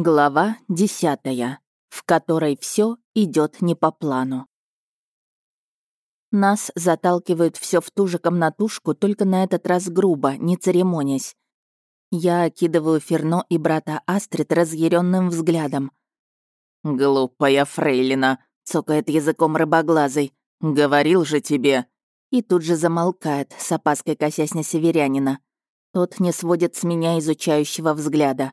Глава десятая, в которой все идет не по плану. Нас заталкивают все в ту же комнатушку, только на этот раз грубо, не церемонясь. Я окидываю Ферно и брата Астрид разъяренным взглядом. «Глупая фрейлина», — цокает языком рыбоглазый. «Говорил же тебе». И тут же замолкает, с опаской косясь на северянина. Тот не сводит с меня изучающего взгляда.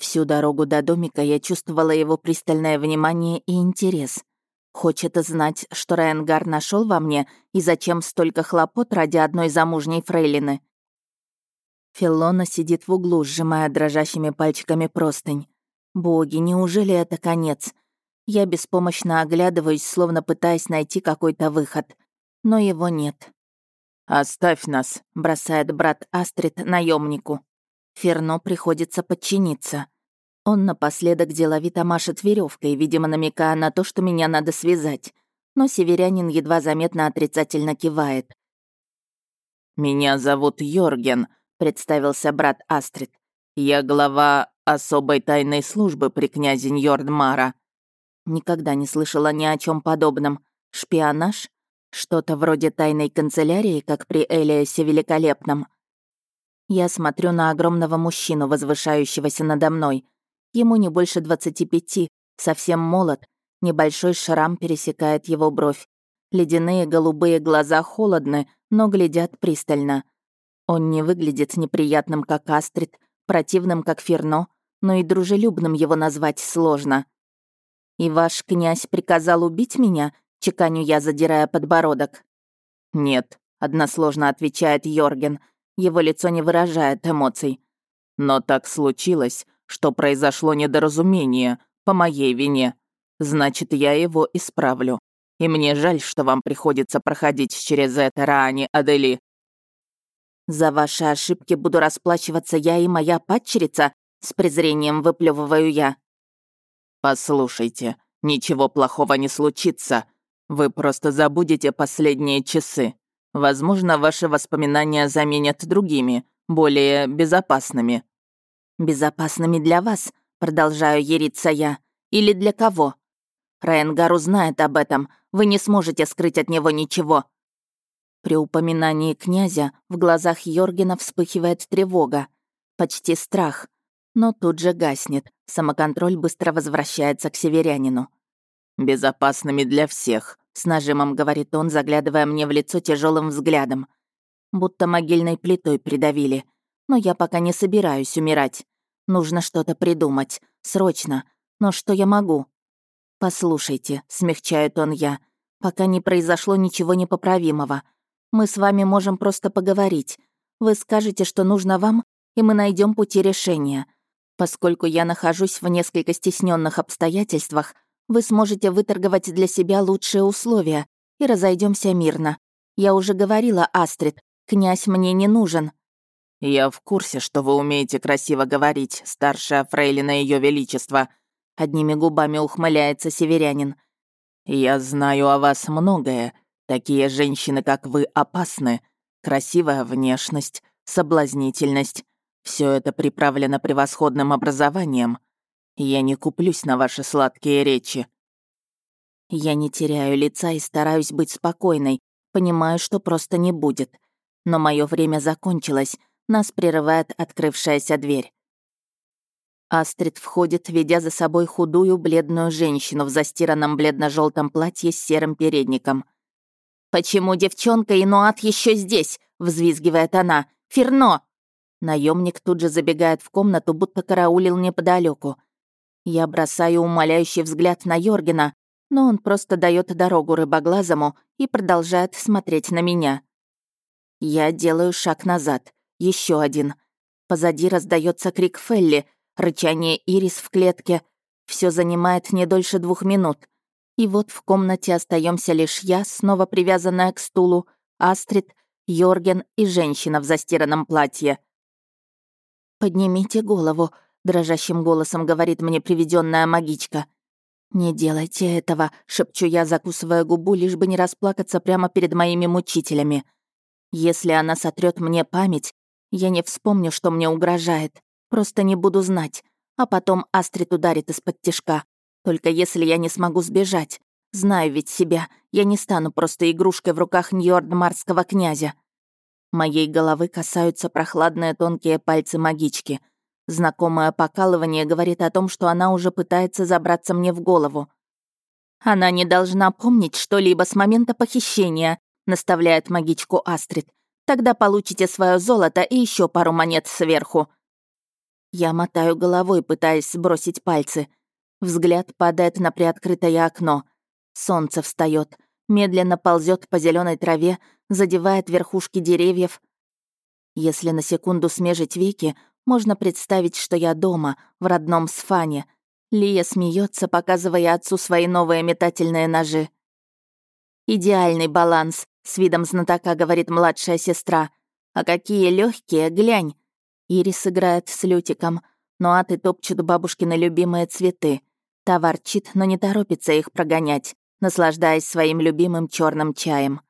Всю дорогу до домика я чувствовала его пристальное внимание и интерес. Хочет знать, что Райангар нашел во мне и зачем столько хлопот ради одной замужней фрейлины. Филона сидит в углу, сжимая дрожащими пальчиками простынь. Боги, неужели это конец? Я беспомощно оглядываюсь, словно пытаясь найти какой-то выход. Но его нет. «Оставь нас», — бросает брат Астрид наемнику. Ферно приходится подчиниться. Он напоследок деловито машет веревкой, видимо, намекая на то, что меня надо связать. Но северянин едва заметно отрицательно кивает. «Меня зовут Йорген», — представился брат Астрид. «Я глава особой тайной службы при князе Ньордмара». Никогда не слышала ни о чем подобном. Шпионаж? Что-то вроде тайной канцелярии, как при Элиасе Великолепном. Я смотрю на огромного мужчину, возвышающегося надо мной. Ему не больше 25, совсем молод. Небольшой шрам пересекает его бровь. Ледяные голубые глаза холодны, но глядят пристально. Он не выглядит неприятным, как Астрид, противным, как Ферно, но и дружелюбным его назвать сложно. «И ваш князь приказал убить меня?» — чеканю я, задирая подбородок. «Нет», — односложно отвечает Йорген, его лицо не выражает эмоций. Но так случилось, что произошло недоразумение по моей вине. Значит, я его исправлю. И мне жаль, что вам приходится проходить через это, Раани Адели. За ваши ошибки буду расплачиваться я и моя падчерица, с презрением выплевываю я. Послушайте, ничего плохого не случится. Вы просто забудете последние часы. Возможно, ваши воспоминания заменят другими, более безопасными». «Безопасными для вас?» — продолжаю ериться я. «Или для кого?» Райангар узнает об этом. Вы не сможете скрыть от него ничего». При упоминании князя в глазах Йоргена вспыхивает тревога. Почти страх. Но тут же гаснет. Самоконтроль быстро возвращается к северянину. «Безопасными для всех», с нажимом говорит он, заглядывая мне в лицо тяжелым взглядом. Будто могильной плитой придавили. Но я пока не собираюсь умирать. Нужно что-то придумать. Срочно. Но что я могу? «Послушайте», — смягчает он я, «пока не произошло ничего непоправимого. Мы с вами можем просто поговорить. Вы скажете, что нужно вам, и мы найдем пути решения. Поскольку я нахожусь в несколько стесненных обстоятельствах, вы сможете выторговать для себя лучшие условия и разойдемся мирно. Я уже говорила, Астрид, князь мне не нужен». «Я в курсе, что вы умеете красиво говорить, старшая фрейлина Ее Величества», — одними губами ухмыляется северянин. «Я знаю о вас многое. Такие женщины, как вы, опасны. Красивая внешность, соблазнительность. Все это приправлено превосходным образованием. Я не куплюсь на ваши сладкие речи». Я не теряю лица и стараюсь быть спокойной, понимаю, что просто не будет. Но мое время закончилось, нас прерывает открывшаяся дверь. Астрид входит, ведя за собой худую, бледную женщину в застиранном бледно желтом платье с серым передником. «Почему девчонка и Нуат еще здесь?» — взвизгивает она. «Ферно!» Наемник тут же забегает в комнату, будто караулил неподалеку. Я бросаю умоляющий взгляд на Йоргена, но он просто дает дорогу рыбоглазому и продолжает смотреть на меня. Я делаю шаг назад, еще один. Позади раздается крик Фелли, рычание Ирис в клетке. Все занимает не дольше двух минут. И вот в комнате остаемся лишь я, снова привязанная к стулу, Астрид, Йорген и женщина в застиранном платье. «Поднимите голову», дрожащим голосом говорит мне приведенная магичка. «Не делайте этого», — шепчу я, закусывая губу, лишь бы не расплакаться прямо перед моими мучителями. «Если она сотрет мне память, я не вспомню, что мне угрожает. Просто не буду знать. а потом Астрид ударит из-под тишка. Только если я не смогу сбежать. Знаю ведь себя, я не стану просто игрушкой в руках Ньордмарского князя. Моей головы касаются прохладные тонкие пальцы магички. Знакомое покалывание говорит о том, что она уже пытается забраться мне в голову. «Она не должна помнить что-либо с момента похищения», наставляет магичку Астрид. «Тогда получите свое золото и еще пару монет сверху». Я мотаю головой, пытаясь сбросить пальцы. Взгляд падает на приоткрытое окно. Солнце встает, медленно ползет по зеленой траве, задевает верхушки деревьев. Если на секунду смежить веки, можно представить, что я дома, в родном Сфане. Лия смеется, показывая отцу свои новые метательные ножи. «Идеальный баланс», — с видом знатока говорит младшая сестра. «А какие легкие, глянь!» Ирис играет с Лютиком, но аты топчут бабушкины любимые цветы. Та ворчит, но не торопится их прогонять, наслаждаясь своим любимым черным чаем.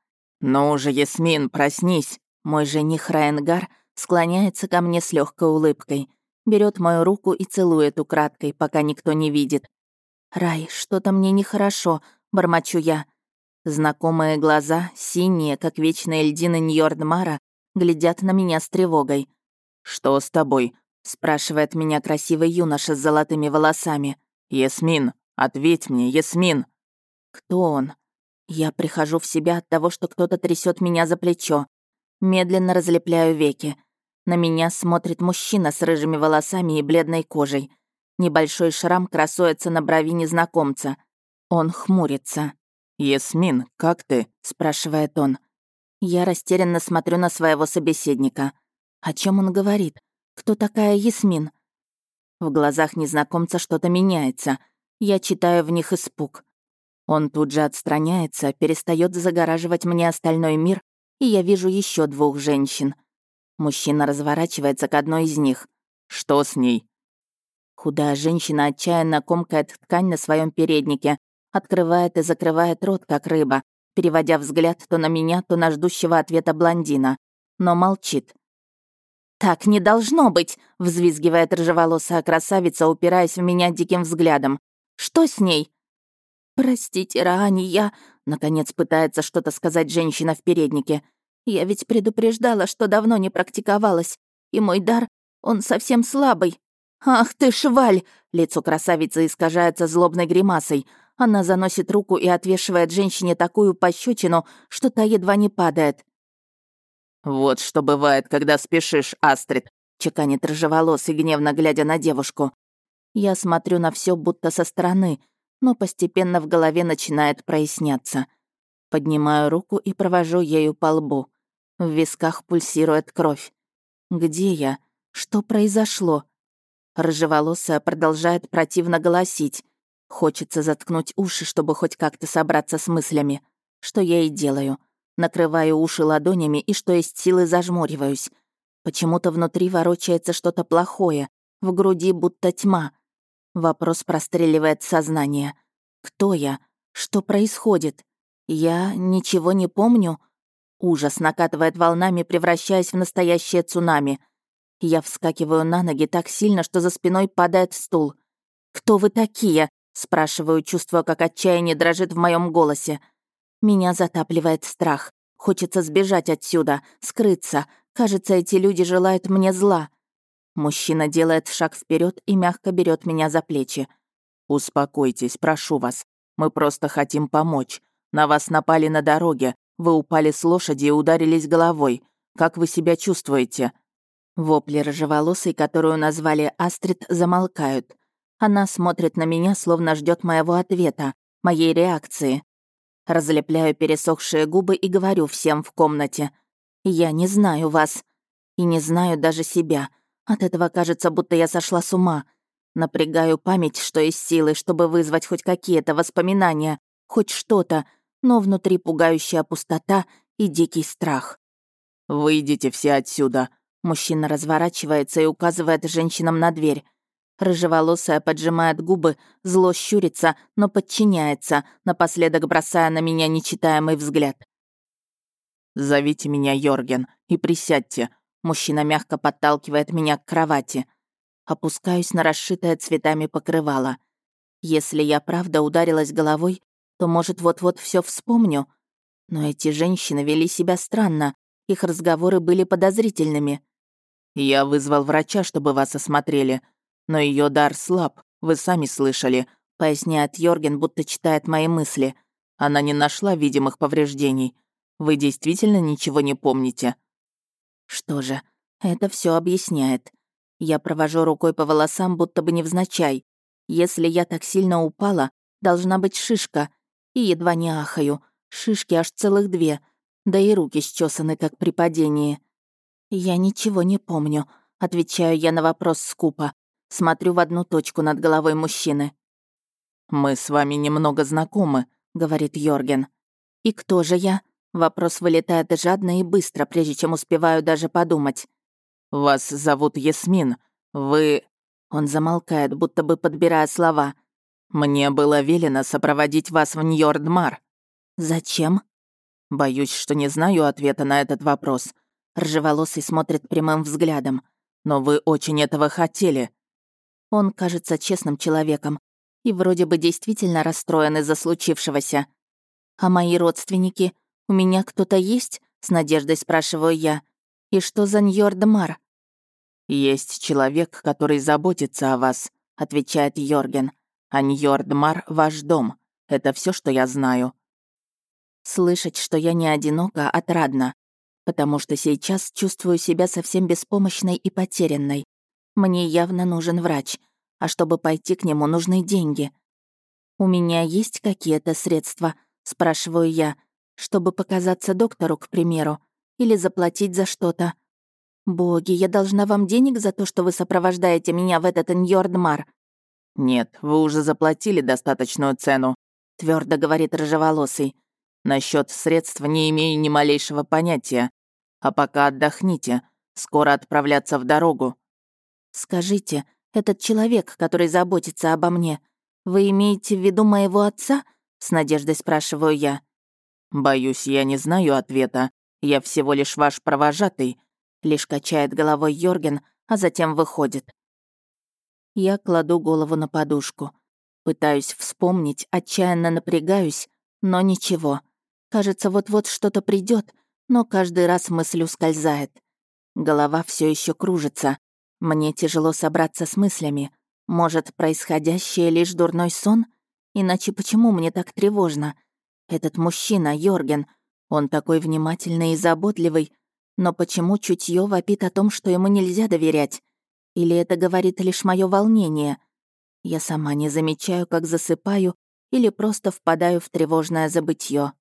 «Ну же, Ясмин, проснись!» Мой жених Райангар склоняется ко мне с легкой улыбкой, берет мою руку и целует украдкой, пока никто не видит. «Рай, что-то мне нехорошо», — бормочу я. Знакомые глаза, синие, как вечные льдины Ньордмара, глядят на меня с тревогой. «Что с тобой?» — спрашивает меня красивый юноша с золотыми волосами. «Ясмин, ответь мне, Ясмин!» «Кто он?» Я прихожу в себя от того, что кто-то трясет меня за плечо. Медленно разлепляю веки. На меня смотрит мужчина с рыжими волосами и бледной кожей. Небольшой шрам красуется на брови незнакомца. Он хмурится. «Ясмин, как ты?» — спрашивает он. Я растерянно смотрю на своего собеседника. О чем он говорит? Кто такая Ясмин? В глазах незнакомца что-то меняется. Я читаю в них испуг. Он тут же отстраняется, перестает загораживать мне остальной мир и я вижу еще двух женщин. Мужчина разворачивается к одной из них. «Что с ней?» Худая женщина отчаянно комкает ткань на своем переднике, открывает и закрывает рот, как рыба, переводя взгляд то на меня, то на ждущего ответа блондина, но молчит. «Так не должно быть!» — взвизгивает рыжеволосая красавица, упираясь в меня диким взглядом. «Что с ней?» «Простите, Раани, я...» Наконец пытается что-то сказать женщина в переднике. «Я ведь предупреждала, что давно не практиковалась, и мой дар, он совсем слабый». «Ах ты, шваль!» Лицо красавицы искажается злобной гримасой. Она заносит руку и отвешивает женщине такую пощечину, что та едва не падает. «Вот что бывает, когда спешишь, Астрид», — чеканит рыжеволосый, гневно глядя на девушку. Я смотрю на все будто со стороны, но постепенно в голове начинает проясняться. Поднимаю руку и провожу ею по лбу. В висках пульсирует кровь. Где я? Что произошло? Рыжеволосая продолжает противно голосить. Хочется заткнуть уши, чтобы хоть как-то собраться с мыслями. Что я и делаю. Накрываю уши ладонями и что есть силы зажмуриваюсь. Почему-то внутри ворочается что-то плохое. В груди будто тьма. Вопрос простреливает сознание. Кто я? Что происходит? Я ничего не помню? Ужас накатывает волнами, превращаясь в настоящее цунами. Я вскакиваю на ноги так сильно, что за спиной падает стул. «Кто вы такие?» — спрашиваю, чувствуя, как отчаяние дрожит в моем голосе. Меня затапливает страх. Хочется сбежать отсюда, скрыться. Кажется, эти люди желают мне зла. Мужчина делает шаг вперед и мягко берет меня за плечи. «Успокойтесь, прошу вас. Мы просто хотим помочь. На вас напали на дороге. Вы упали с лошади и ударились головой. Как вы себя чувствуете?» Вопли рыжеволосой, которую назвали Астрид, замолкают. Она смотрит на меня, словно ждет моего ответа, моей реакции. Разлепляю пересохшие губы и говорю всем в комнате. «Я не знаю вас. И не знаю даже себя. От этого кажется, будто я сошла с ума. Напрягаю память, что есть силы, чтобы вызвать хоть какие-то воспоминания, хоть что-то, но внутри пугающая пустота и дикий страх. «Выйдите все отсюда!» Мужчина разворачивается и указывает женщинам на дверь. Рыжеволосая поджимает губы, зло щурится, но подчиняется, напоследок бросая на меня нечитаемый взгляд. «Зовите меня Йорген и присядьте. Мужчина мягко подталкивает меня к кровати. Опускаюсь на расшитое цветами покрывало. Если я правда ударилась головой, то, может, вот-вот все вспомню. Но эти женщины вели себя странно, их разговоры были подозрительными. «Я вызвал врача, чтобы вас осмотрели, но ее дар слаб, вы сами слышали», поясняет Йорген, будто читает мои мысли. «Она не нашла видимых повреждений. Вы действительно ничего не помните?» Что же, это все объясняет. Я провожу рукой по волосам, будто бы невзначай. Если я так сильно упала, должна быть шишка. И едва не ахаю. Шишки аж целых две. Да и руки счесаны, как при падении. Я ничего не помню. Отвечаю я на вопрос скупо. Смотрю в одну точку над головой мужчины. «Мы с вами немного знакомы», — говорит Йорген. «И кто же я?» Вопрос вылетает жадно и быстро, прежде чем успеваю даже подумать. «Вас зовут Ясмин. Вы...» Он замолкает, будто бы подбирая слова. «Мне было велено сопроводить вас в Ньордмар». «Зачем?» «Боюсь, что не знаю ответа на этот вопрос». Ржеволосый смотрит прямым взглядом. «Но вы очень этого хотели». Он кажется честным человеком и вроде бы действительно расстроен из-за случившегося. «А мои родственники? У меня кто-то есть?» — с надеждой спрашиваю я. «И что за Ньордмар?» «Есть человек, который заботится о вас», — отвечает Йорген. «А Ньордмар — ваш дом. Это все, что я знаю». Слышать, что я не одинока, отрадно, потому что сейчас чувствую себя совсем беспомощной и потерянной. Мне явно нужен врач, а чтобы пойти к нему, нужны деньги. «У меня есть какие-то средства?» — спрашиваю я, чтобы показаться доктору, к примеру, или заплатить за что-то. «Боги, я должна вам денег за то, что вы сопровождаете меня в этот Ньордмар?» «Нет, вы уже заплатили достаточную цену», — твердо говорит рыжеволосый. Насчет средств не имею ни малейшего понятия. А пока отдохните, скоро отправляться в дорогу». «Скажите, этот человек, который заботится обо мне, вы имеете в виду моего отца?» — с надеждой спрашиваю я. «Боюсь, я не знаю ответа. Я всего лишь ваш провожатый», — лишь качает головой Йорген, а затем выходит. Я кладу голову на подушку. Пытаюсь вспомнить, отчаянно напрягаюсь, но ничего. Кажется, вот-вот что-то придет, но каждый раз мысль ускользает. Голова все еще кружится. Мне тяжело собраться с мыслями. Может, происходящее лишь дурной сон? Иначе почему мне так тревожно? Этот мужчина, Йорген, он такой внимательный и заботливый, но почему чутье вопит о том, что ему нельзя доверять? Или это говорит лишь мое волнение? Я сама не замечаю, как засыпаю или просто впадаю в тревожное забытье.